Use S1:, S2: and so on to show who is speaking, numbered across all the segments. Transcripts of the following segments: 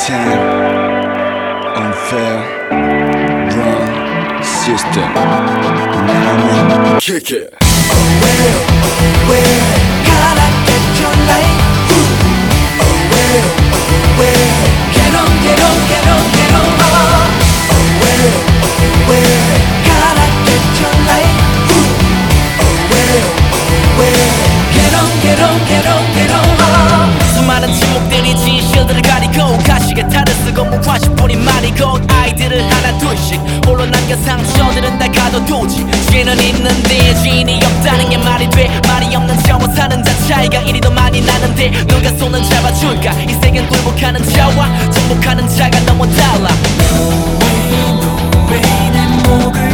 S1: pretend unfair, wrong system. Now I'm kick it.
S2: Gotta get your life. 상처들은 다 가둬두지. 죄는 있는데 죄인이 없다는 게 말이 돼. 말이 없는 자와 사는 자 차이가 이리도 많이 나는데 누가 손을 잡아줄까? 이 세계는 굴복하는 자와 정복하는 자가 너무 달라.
S3: 소리쳐도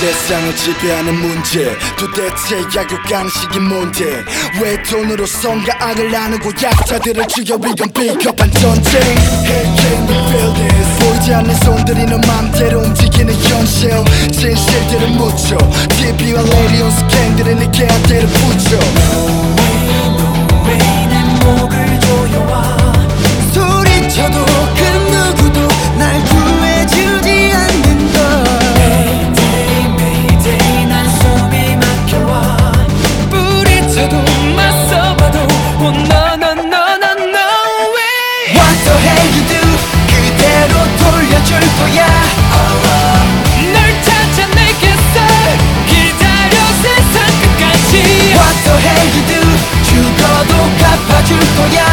S1: 세상을 지배하는 문제. 도대체 약육 강식이 뭔데? 왜 돈으로 성과 악을 나누고 약자들을 죽여 이건 비겁한 전쟁? Hey can you feel this. 보이지 않는 손들이 너 맘대로 움직이는 현실. 진실들을 묻혀 TV와 라디오 스캔들을 네 계한대로 붙여
S3: oh, no, no, no, no, no way What the hell you do 그대로 돌려줄 거야 널 찾아 내겠어 기다려 세상 끝까지 What the hell you do 죽어도 갚아줄 거야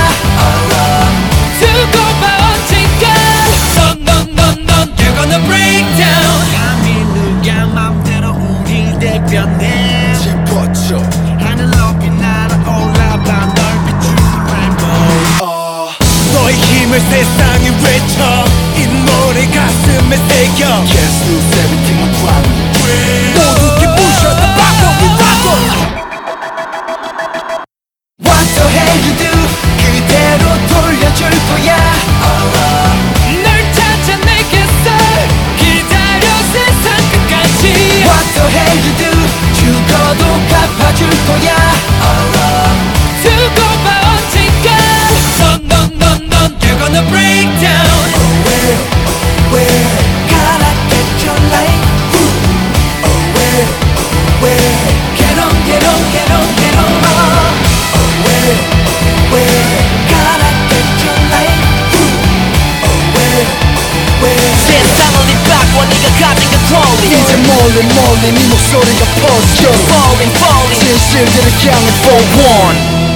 S3: Yo.
S1: Guess who's everything
S2: I'm probably
S1: 이제 몰래 몰래 네 목소리가 퍼져
S2: Falling falling
S1: 진실들을 향해 for one